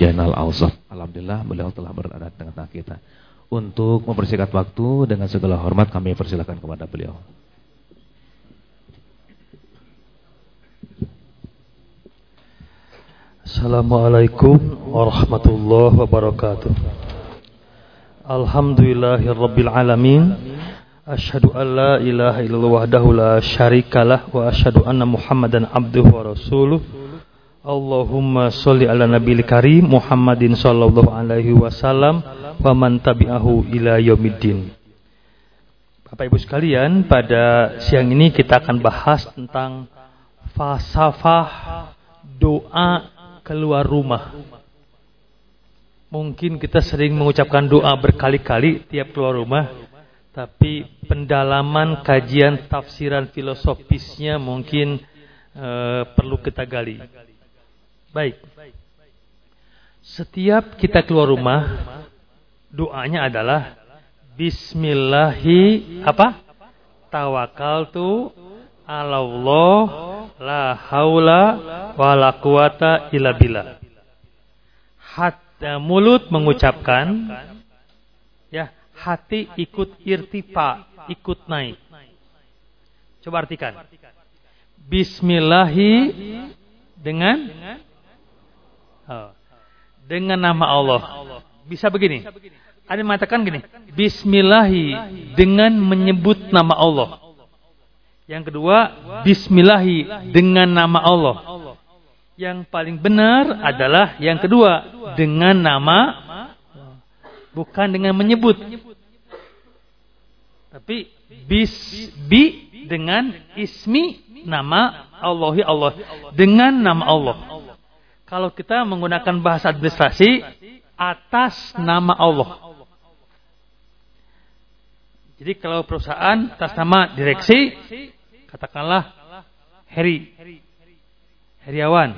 Jainal Ausaf. Alhamdulillah beliau telah berada di tengah-tengah kita. Untuk mempersingkat waktu dengan segala hormat kami persilakan kepada beliau. Assalamualaikum warahmatullahi wabarakatuh. Alhamdulillahirabbil alamin. Asyhadu an la ilaha illallah wahdahu la syarikalah wa asyhadu anna Muhammadan abduhu wa rasuluh. Allahumma sholli ala nabiyil karim Muhammadin sallallahu alaihi wasallam wa man tabi'ahu ila yaumiddin. Bapak Ibu sekalian, pada siang ini kita akan bahas tentang falsafah doa keluar rumah. Mungkin kita sering mengucapkan doa berkali-kali tiap keluar rumah, tapi pendalaman kajian tafsiran filosofisnya mungkin uh, perlu kita gali. Baik. Setiap kita keluar rumah, doanya adalah Bismillahi apa? Tawakaltu ala Allah la haula wala quwata illa billah. Hati, mulut mengucapkan ya, hati ikut irtifa, ikut naik. Coba artikan. Bismillahi dengan Dengan nama Allah. Bisa begini. Ada yang mengatakan gini. Bismillahi dengan menyebut nama Allah. Yang kedua, Bismillahi dengan nama Allah. Yang paling benar adalah yang kedua dengan nama bukan dengan menyebut. Tapi bis bi dengan ismi nama Allahi Allah dengan nama Allah. Kalau kita menggunakan bahasa administrasi atas nama Allah. Jadi kalau perusahaan atas nama direksi, katakanlah Heri, Heriawan.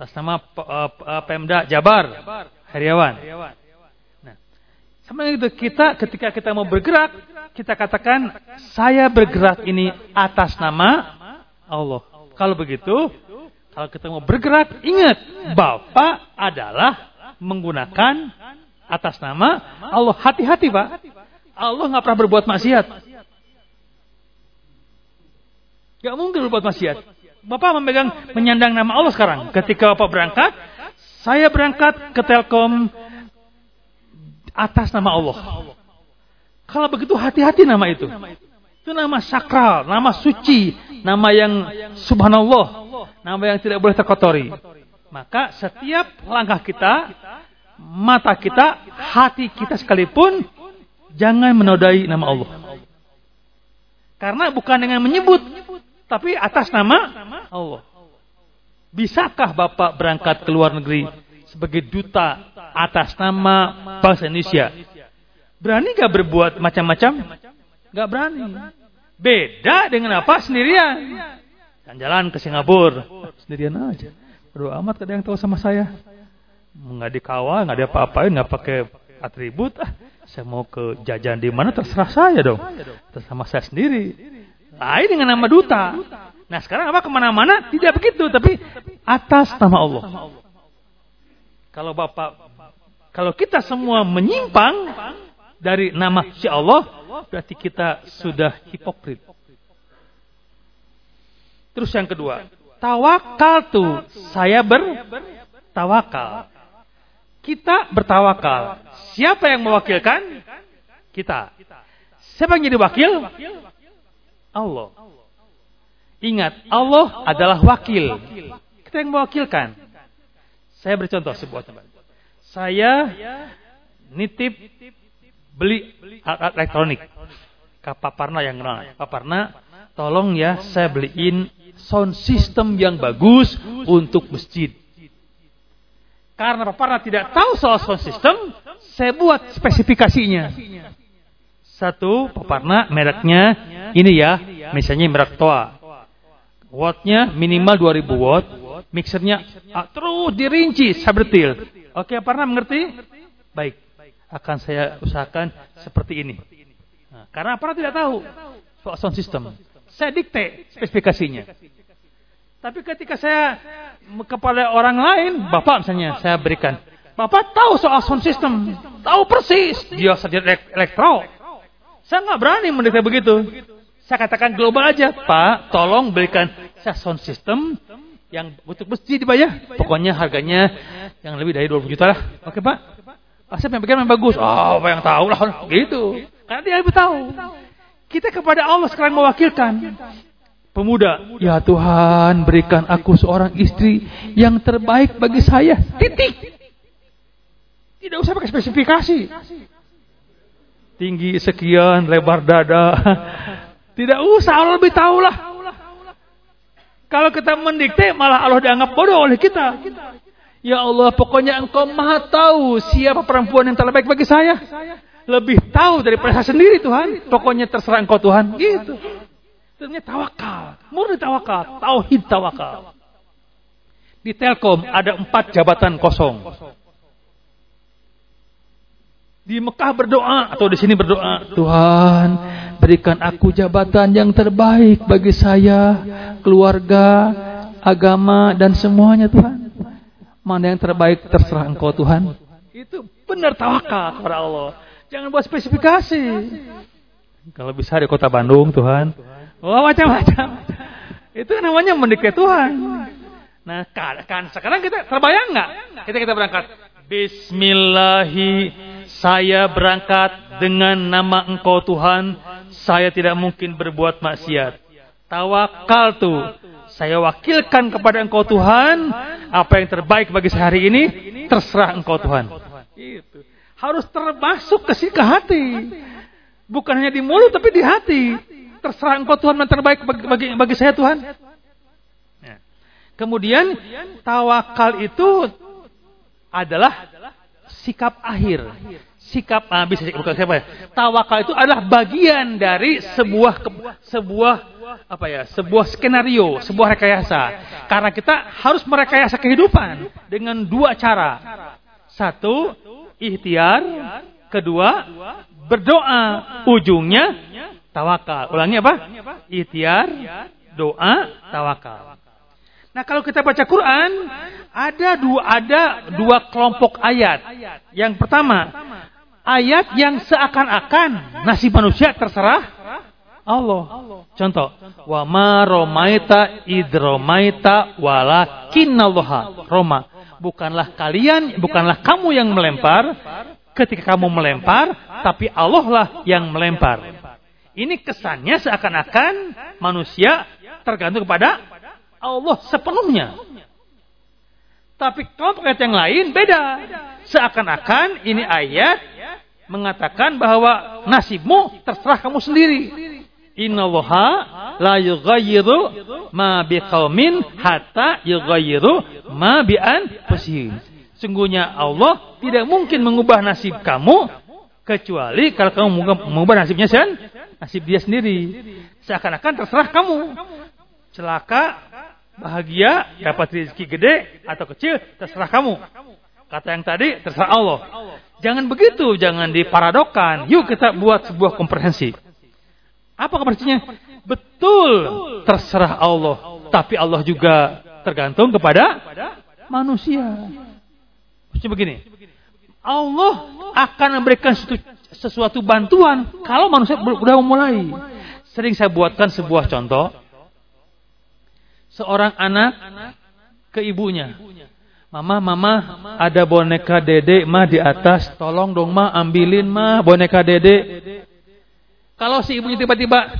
Atas nama uh, Pemda Jabar, Heriawan. Nah, sama itu kita ketika kita mau bergerak, kita katakan saya bergerak ini atas nama Allah. Kalau begitu, kalau kita mau bergerak, ingat, Bapak adalah menggunakan atas nama Allah. Hati-hati Pak. Allah nggak pernah berbuat maksiat. Gak mungkin berbuat maksiat. Bapak memegang, menyandang nama Allah sekarang. Ketika Bapak berangkat, saya berangkat ke Telkom atas nama Allah. Kalau begitu hati-hati nama itu. Itu nama sakral, nama suci, nama yang subhanallah, nama yang tidak boleh terkotori. Maka setiap langkah kita, mata kita, hati kita sekalipun, jangan menodai nama Allah. Karena bukan dengan menyebut, tapi atas nama Allah. Bisakah Bapak berangkat ke luar negeri sebagai duta atas nama bangsa Indonesia? Berani gak berbuat macam-macam? Gak berani. Beda dengan apa? Sendirian. Dan jalan ke Singapura. Sendirian aja. Bro amat ada yang tahu sama saya. Nggak dikawal, nggak ada apa-apain, nggak pakai atribut. Ah, saya mau ke jajan di mana terserah saya dong. Terserah saya sendiri. Lain dengan nama duta. Nah sekarang apa ke mana-mana tidak begitu, tapi atas nama Allah. Kalau bapak, kalau kita semua menyimpang dari nama si Allah, berarti kita sudah hipokrit. Terus yang kedua, tawakal tuh saya bertawakal. Kita bertawakal. Siapa yang mewakilkan? Kita. Siapa yang jadi wakil? Allah. Ingat, Allah adalah wakil. Kita yang mewakilkan. Saya bercontoh sebuah tempat. Saya nitip beli alat elektronik. Ke Paparna yang kenal. Paparna, tolong ya saya beliin sound system yang bagus untuk masjid. Karena Paparna tidak tahu soal sound system, saya buat spesifikasinya. Satu, Paparna mereknya ini ya, misalnya merek Toa. Wattnya minimal 2000 watt, mixernya ah, terus dirinci sabertil. Oke, Paparna mengerti? Baik akan saya usahakan seperti ini. Nah, karena para tidak tahu soal sound system. Saya dikte spesifikasinya. Tapi ketika saya kepada orang lain, Bapak misalnya saya berikan. Bapak tahu soal sound system, tahu persis. Dia sarjana elektro. Saya nggak berani mendekati begitu. Saya katakan global aja, Pak, tolong berikan saya sound system yang untuk mesti dibayar. Pokoknya harganya yang lebih dari 20 juta lah. Oke, Pak. Asep yang bikin yang bagus. Oh, apa yang tahu lah. Gitu. Karena dia lebih tahu. Kita kepada Allah sekarang mewakilkan pemuda, ya Tuhan berikan aku seorang istri yang terbaik bagi saya. Titik. Tidak usah pakai spesifikasi. Tinggi sekian, lebar dada. Tidak usah, Allah lebih tahu lah. Kalau kita mendikte, malah Allah dianggap bodoh oleh kita. Ya Allah, pokoknya engkau maha tahu siapa perempuan yang terbaik bagi saya. Lebih tahu daripada saya sendiri Tuhan. Pokoknya terserah engkau Tuhan. Gitu. Itu tawakal. Murni tawakal. Tauhid tawakal. Di Telkom ada empat jabatan kosong. Di Mekah berdoa atau di sini berdoa, Tuhan berikan aku jabatan yang terbaik bagi saya, keluarga, agama dan semuanya Tuhan. Mana yang terbaik terserah Engkau Tuhan. Itu benar tawakal kepada Allah. Jangan buat spesifikasi. Kalau bisa di kota Bandung Tuhan, Oh macam-macam. Itu namanya mendikte Tuhan. Nah kan, kan sekarang kita terbayang nggak? Kita kita berangkat. Bismillahi saya berangkat dengan nama Engkau Tuhan. Saya tidak mungkin berbuat maksiat. Tawakal tuh. Saya wakilkan kepada Engkau Tuhan. Apa yang terbaik bagi saya hari ini terserah Engkau Tuhan. Itu harus termasuk ke, ke hati. Bukan hanya di mulut tapi di hati terserah engkau Tuhan yang terbaik bagi, bagi, bagi saya Tuhan. Ya. Kemudian tawakal itu adalah sikap akhir. Sikap ah, bisa bukan siapa ya? Tawakal itu adalah bagian dari sebuah sebuah apa ya? Sebuah skenario, sebuah rekayasa. Karena kita harus merekayasa kehidupan dengan dua cara. Satu, ikhtiar, kedua, berdoa. Ujungnya tawakal. Ulangi apa? Ikhtiar, doa, tawakal. Nah, kalau kita baca Quran, ada dua ada dua kelompok ayat. Yang pertama, ayat yang seakan-akan nasib manusia terserah Allah. Contoh, wa ma romaita idromaita walakinallaha roma. Bukanlah kalian, bukanlah kamu yang melempar ketika kamu melempar, tapi Allah lah yang melempar. Ini kesannya seakan-akan manusia tergantung kepada Allah sepenuhnya. Tapi kelompok ayat yang lain beda. Seakan-akan ini ayat mengatakan bahwa nasibmu terserah kamu sendiri. Innallaha la yughayyiru ma biqaumin hatta yughayyiru ma bi anfusihim. Sungguhnya Allah tidak mungkin mengubah nasib kamu kecuali kalau kamu mengubah nasibnya sendiri nasib dia sendiri. Seakan-akan terserah kamu. Celaka, bahagia, dapat rezeki gede atau kecil, terserah kamu. Kata yang tadi, terserah Allah. Jangan begitu, jangan diparadokan. Yuk kita buat sebuah komprehensi. Apa komprehensinya? Betul, terserah Allah. Tapi Allah juga tergantung kepada manusia. Maksudnya begini. Allah akan memberikan sesuatu bantuan kalau manusia sudah memulai. Sering saya buatkan sebuah contoh. Seorang anak ke ibunya. Mama, mama, ada boneka dede mah di atas. Tolong dong mah ambilin mah boneka dede. Kalau si ibunya tiba-tiba,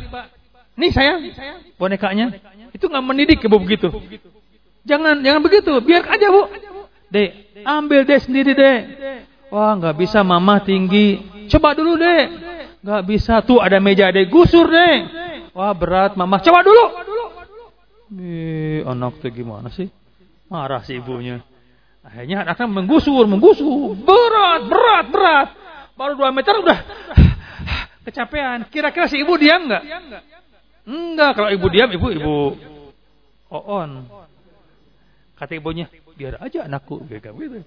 nih saya bonekanya, itu nggak mendidik ibu begitu. Jangan, jangan begitu. Biar aja bu. Dek, ambil deh sendiri deh. Wah nggak bisa mama tinggi. Coba dulu deh. Gak bisa tuh ada meja deh. Gusur deh. Wah berat mama. Coba dulu. Ih, anak tuh gimana sih? Marah si ibunya. Akhirnya anaknya menggusur, menggusur. Berat, berat, berat. Baru dua meter udah kecapean. Kira-kira si ibu diam nggak? Enggak. Kalau ibu diam, ibu ibu oon. Kata ibunya, biar aja anakku. Gitu.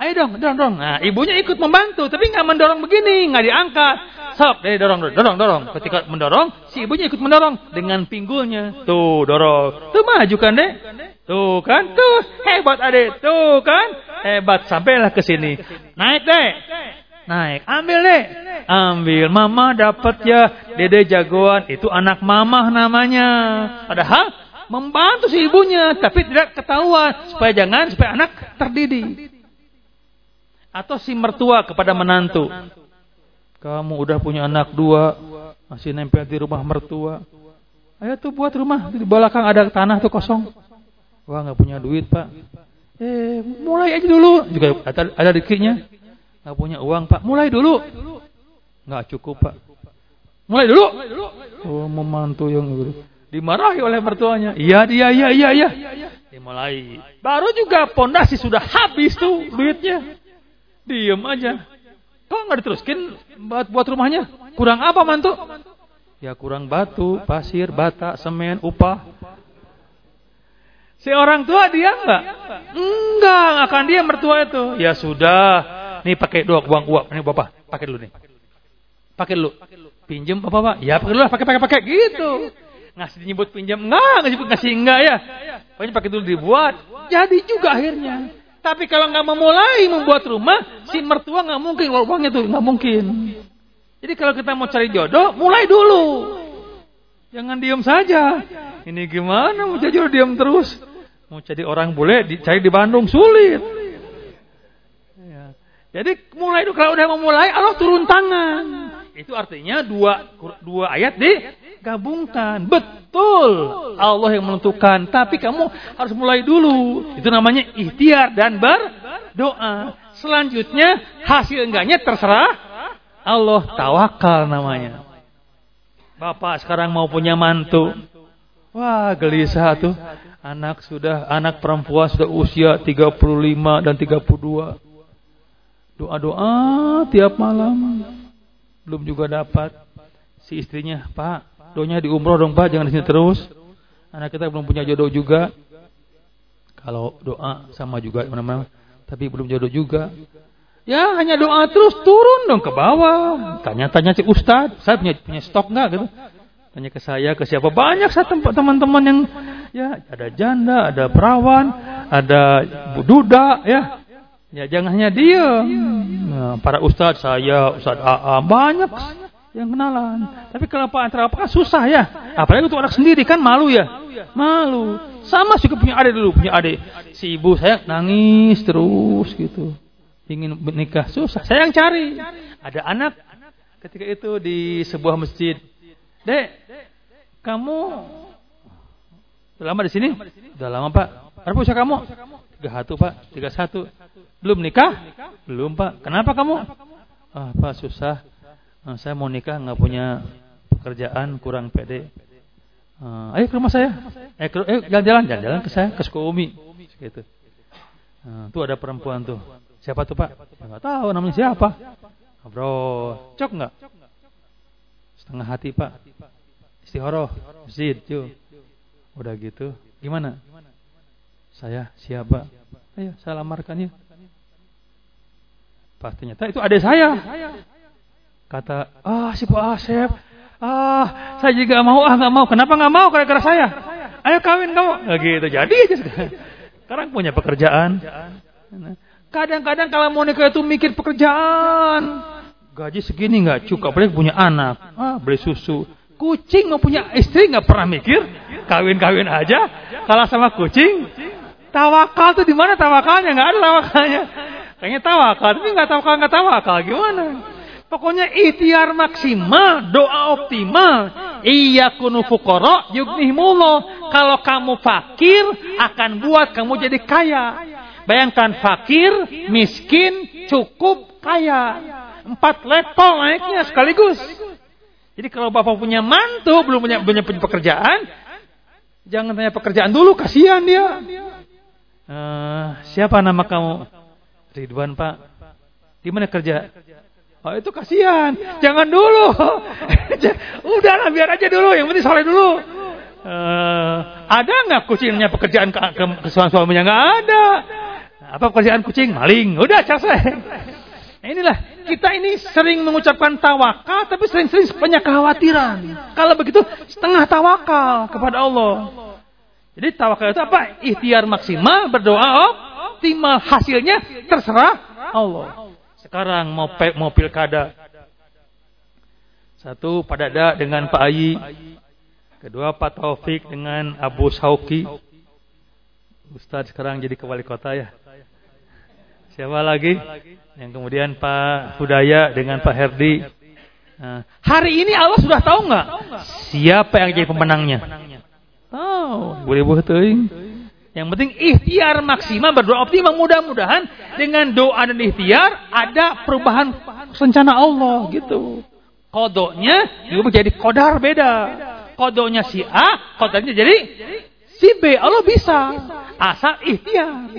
Ayo dong, dorong, dorong. Nah, ibunya ikut membantu, tapi nggak mendorong begini, nggak diangkat. Sok, deh dorong, dorong, dorong. Ketika mendorong, si ibunya ikut mendorong dengan pinggulnya. Tuh, dorong. Tuh maju kan, deh. Tuh kan, tuh hebat adek. Tuh kan, hebat. Sampailah ke sini. Naik deh. Naik, ambil deh. Ambil, mama dapat ya. Dede jagoan, itu anak mama namanya. Padahal membantu si ibunya, tapi tidak ketahuan supaya jangan supaya anak terdidik. Atau si mertua kepada menantu. Kamu udah punya anak dua, masih nempel di rumah mertua. Ayo tuh buat rumah, di belakang ada tanah tuh kosong. Wah nggak punya duit pak. Eh mulai aja dulu. Juga ada, ada dikinya. Nggak punya uang pak. Mulai dulu. Nggak cukup pak. Mulai dulu. Oh memantu yang dulu. Dimarahi oleh mertuanya. Iya dia iya iya iya. Dimulai. Baru juga pondasi sudah habis tuh duitnya. Diam aja. Kok nggak diteruskin buat buat rumahnya? Kurang apa mantu? Ya kurang batu, pasir, bata, semen, upah. Si orang tua dia enggak? Enggak, akan dia mertua itu. Ya sudah. Nih pakai dua uang uang. Ini bapak, pakai dulu nih. Pakai dulu. Pinjem apa pak? Ya pakai dulu lah, pakai pakai pakai gitu. Ngasih nyebut pinjam enggak, ngasih ngasih enggak ya. Pokoknya pakai dulu dibuat. Jadi juga akhirnya. Tapi kalau nggak memulai membuat rumah, si mertua nggak mungkin kalau uangnya tuh nggak mungkin. Jadi kalau kita mau cari jodoh, mulai dulu. Jangan diam saja. Ini gimana mau jadi jodoh diam terus? Mau jadi orang boleh dicari di Bandung sulit. Ya. Jadi mulai dulu kalau udah memulai Allah turun tangan. Itu artinya dua dua ayat digabungkan. Betul Allah yang menentukan. Tapi kamu harus mulai dulu. Itu namanya ikhtiar dan berdoa. Selanjutnya hasil enggaknya terserah Allah. Tawakal namanya. Bapak sekarang mau punya mantu. Wah gelisah tuh. Anak sudah anak perempuan sudah usia 35 dan 32. Doa-doa tiap malam belum juga dapat. Si istrinya, Pak, doanya di umroh dong Pak, jangan di sini terus. Anak kita belum punya jodoh juga. Kalau doa sama juga mana tapi belum jodoh juga. Ya hanya doa terus turun dong ke bawah. Tanya-tanya si Ustadz, saya punya punya stok nggak gitu? Tanya ke saya, ke siapa? Banyak saya tempat teman-teman yang ya ada janda, ada perawan, ada duda, ya Ya jangan hanya dia. Nah, para ustadz saya, ustadz AA banyak yang kenalan. Tapi kalau antara apa kan susah ya. Apalagi untuk anak sendiri kan malu ya. Malu. Sama juga punya adik dulu, punya adik. Si ibu saya nangis terus gitu. Ingin menikah susah. Saya yang cari. Ada anak ketika itu di sebuah masjid. Dek, kamu udah lama di sini? Udah lama Pak. Berapa usia kamu? Tiga satu Pak. Tiga satu. Belum nikah? Belum Pak. Kenapa kamu? Ah Pak susah. Ah, saya mau nikah nggak punya pekerjaan kurang pede. Ah, ayo ke rumah saya. Eh, eh jalan-jalan, jalan-jalan ke saya ke Sukabumi. Gitu. Tuh ada perempuan tuh. Siapa tuh Pak? Enggak tahu namanya siapa. Bro, cok nggak? Setengah hati Pak. Istihoroh, zid, Udah gitu. Gimana? Saya siapa? Ayo saya lamarkan ya. Pas ternyata itu adik saya. Kata, ah si Pak Asep, ah saya juga mau, ah nggak mau. Kenapa nggak mau? Gara-gara saya. Ayo kawin kamu. Nah, gitu jadi aja sekarang. punya pekerjaan. Kadang-kadang kalau mau nikah itu mikir pekerjaan. Gaji segini nggak cukup, apalagi punya anak. Ah, beli susu. Kucing mau punya istri nggak pernah mikir, kawin-kawin aja. Kalau sama kucing, tawakal tuh di mana tawakalnya? Nggak ada tawakalnya. Kayaknya tawakal, tapi nggak tawakal nggak tawakal gimana? Pokoknya ikhtiar maksimal, doa optimal. Iya kunu fukoro yugnihmullah. Kalau kamu fakir akan buat kamu jadi kaya. Bayangkan fakir, miskin, cukup, kaya. Empat level naiknya sekaligus. Jadi kalau bapak punya mantu, belum punya, punya pekerjaan, jangan tanya pekerjaan dulu, kasihan dia. Uh, siapa nama kamu? Ridwan Pak, di mana kerja? Oh itu kasihan, jangan dulu. Udahlah biar aja dulu, yang penting soleh dulu. Uh, ada nggak kucingnya pekerjaan ke, ke, ke suaminya? Nggak ada. apa pekerjaan kucing? Maling. Udah selesai. Inilah kita ini sering mengucapkan tawakal tapi sering-sering banyak kekhawatiran. Kalau begitu setengah tawakal kepada Allah. Jadi tawakal itu apa? Ikhtiar maksimal, berdoa optimal, hasilnya terserah Allah. Sekarang mau mau pilkada. Satu Pak Dada dengan Pak Ayi. Kedua Pak Taufik dengan Abu Sauki. Ustadz sekarang jadi kewali kota ya. Siapa lagi? Yang kemudian Pak Hudaya dengan Pak Herdi. Nah, hari ini Allah sudah tahu nggak siapa yang jadi pemenangnya? Tahu, boleh buat Yang penting ikhtiar maksimal berdoa optimal mudah-mudahan dengan doa dan ikhtiar ada perubahan rencana Allah gitu. Kodoknya juga menjadi kodar beda. Kodoknya si A, kodoknya jadi si B. Allah bisa asal ikhtiar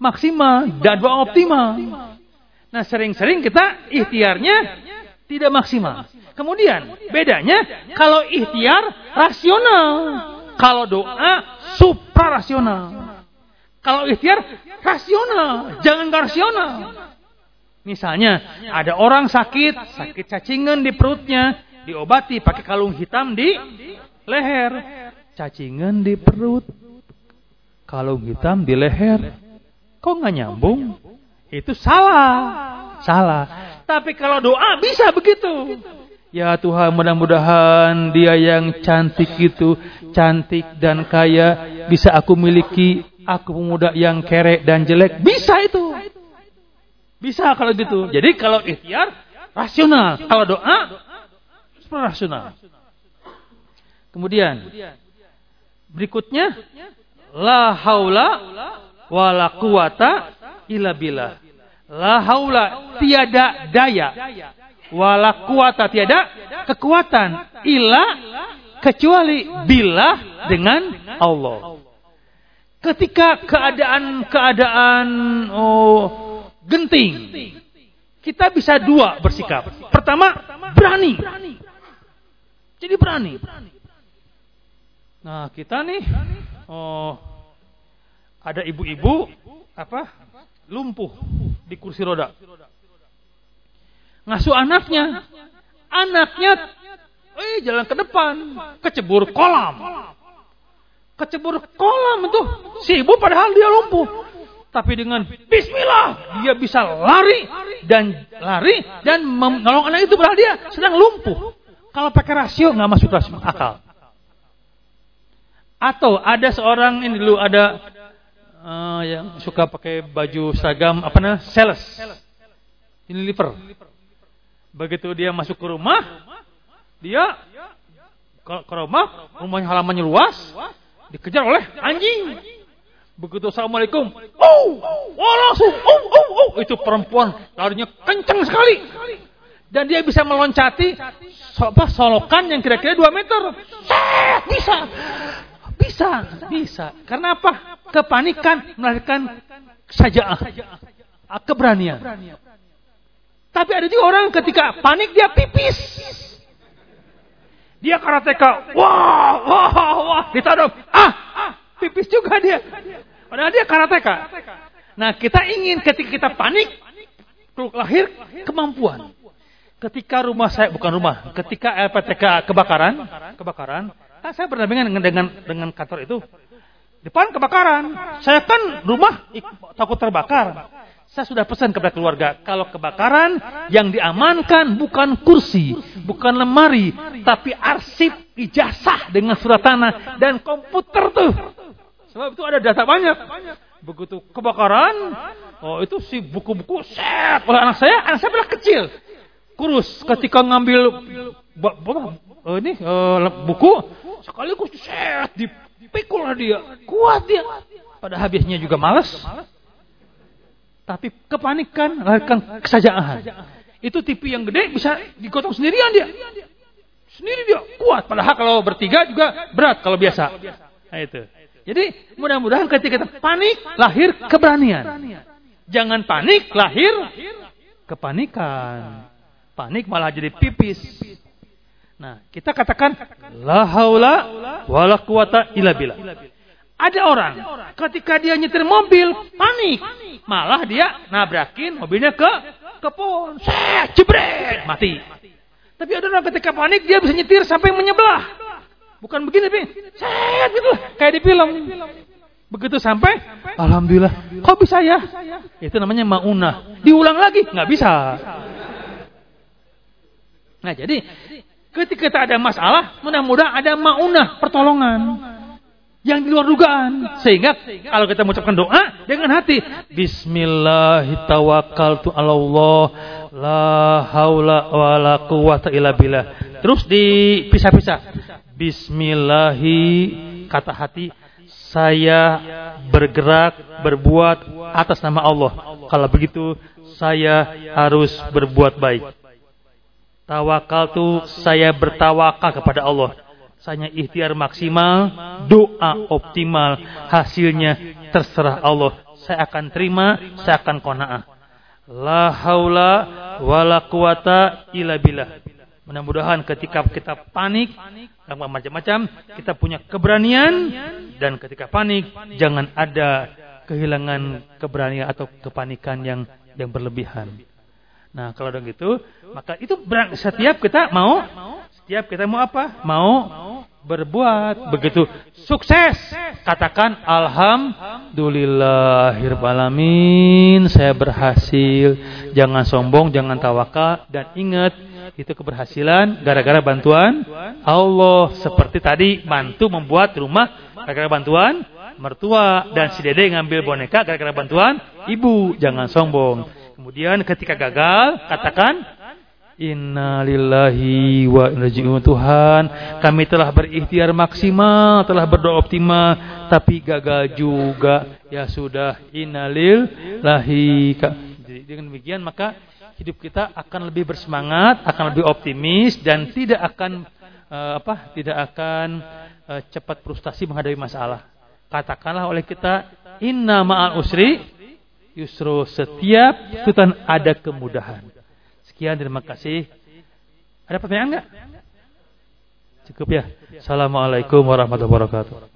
maksimal dan doa optimal. Nah sering-sering kita ikhtiarnya tidak maksimal. Kemudian bedanya kalau ikhtiar rasional, kalau doa suprarasional. Kalau ikhtiar rasional, jangan rasional. Misalnya ada orang sakit, sakit cacingan di perutnya, diobati pakai kalung hitam di leher. Cacingan di perut, kalung hitam di leher Kok nggak nyambung? Itu salah. Salah. Tapi kalau doa bisa begitu. Ya Tuhan mudah-mudahan dia yang cantik itu, cantik dan kaya, bisa aku miliki, aku pemuda yang kerek dan jelek. Bisa itu. Bisa kalau gitu. Jadi kalau ikhtiar, rasional. Kalau doa, rasional. Kemudian, berikutnya, la haula wala quwata illa billah. La haula tiada daya wala quwata tiada kekuatan illa kecuali billah dengan Allah. Ketika keadaan-keadaan oh, genting, kita bisa dua bersikap. Pertama, berani. Jadi berani. Nah, kita nih oh ada ibu-ibu apa lumpuh di kursi roda. Ngasuh anaknya. Anaknya eh jalan ke depan, kecebur kolam. Kecebur kolam itu si ibu padahal dia lumpuh. Tapi dengan bismillah dia bisa lari dan lari dan menolong anak itu padahal dia sedang lumpuh. Kalau pakai rasio nggak masuk rasio akal. Atau ada seorang ini dulu ada uh, yang suka pakai baju seragam apa namanya sales ini liver begitu dia masuk ke rumah dia ke, rumah rumahnya halamannya luas dikejar oleh anjing. Begitu assalamualaikum. Oh oh langsung oh oh oh. Itu perempuan larinya kencang sekali. Dan dia bisa meloncati apa, solokan yang kira-kira 2 meter. Bisa bisa bisa. Karena apa? Kepanikan melahirkan saja keberanian. Tapi ada juga orang ketika panik dia pipis. Dia karateka, wah, wah, wah, ditodong, ah, pipis juga dia. Padahal dia karateka. Nah kita ingin ketika kita panik, lahir kemampuan. Ketika rumah saya, bukan rumah, ketika LPTK kebakaran, kebakaran, nah saya berdampingan dengan, dengan, dengan kantor itu, Depan kebakaran. Saya kan rumah takut terbakar. Saya sudah pesan kepada keluarga, kalau kebakaran yang diamankan bukan kursi, bukan lemari, tapi arsip ijazah dengan surat tanah dan komputer tuh. Sebab itu ada data banyak. Begitu kebakaran, oh itu si buku-buku set oleh anak saya, anak saya bilang kecil. Kurus ketika ngambil oh ini uh, buku sekaligus set di Pikul dia, kuat dia. Pada habisnya juga malas. Tapi kepanikan, melahirkan kesajaan. Itu TV yang gede bisa digotong sendirian dia. Sendiri dia kuat. Padahal kalau bertiga juga berat kalau biasa. Nah itu. Jadi mudah-mudahan ketika kita panik lahir keberanian. Jangan panik lahir kepanikan. Panik malah jadi pipis. Nah, kita katakan la haula wala quwata illa billah. Ada orang ketika dia nyetir mobil panik, malah dia nabrakin mobilnya ke ke pohon. Set, jebret, mati. Tapi ada orang ketika panik dia bisa nyetir sampai menyebelah. Bukan begini, tapi set gitu, kayak di film. Begitu sampai, alhamdulillah, kok bisa ya? Itu namanya maunah. Diulang lagi, nggak bisa. Nah jadi, ketika kita ada masalah, mudah-mudahan ada maunah, pertolongan yang di luar dugaan. Sehingga kalau kita mengucapkan doa dengan hati, Bismillahirrahmanirrahim. La haula wa la quwata illa. Terus dipisah-pisah. Bismillahi kata hati saya bergerak berbuat atas nama Allah. Kalau begitu saya harus berbuat baik. Tawakal tu saya bertawakal kepada Allah. Saya ikhtiar maksimal, doa optimal, hasilnya terserah Allah. Saya akan terima, saya akan kona'ah. La haula wala quwata illa billah. Mudah-mudahan ketika kita panik, macam-macam, kita punya keberanian dan ketika panik jangan ada kehilangan keberanian atau kepanikan yang yang berlebihan. Nah, kalau begitu, maka itu setiap kita mau setiap kita mau apa? Mau berbuat. Begitu. Sukses. Katakan alhamdulillahirobbilalamin saya berhasil. Jangan sombong jangan tawakal. Dan ingat itu keberhasilan gara-gara bantuan Allah. Seperti tadi mantu membuat rumah gara-gara bantuan mertua. Dan si dede ngambil boneka gara-gara bantuan ibu. Jangan sombong. Kemudian ketika gagal katakan Inna lillahi wa inna Tuhan kami telah berikhtiar maksimal telah berdoa optimal tapi gagal juga. Ya sudah innalillahi. Jadi dengan demikian maka hidup kita akan lebih bersemangat akan lebih optimis dan tidak akan uh, apa tidak akan uh, cepat frustasi menghadapi masalah. Katakanlah oleh kita inna ma'al usri. Yusro setiap kesulitan ada kemudahan Sekian, terima kasih. Ada pertanyaan enggak? Cukup ya. Assalamualaikum warahmatullahi wabarakatuh.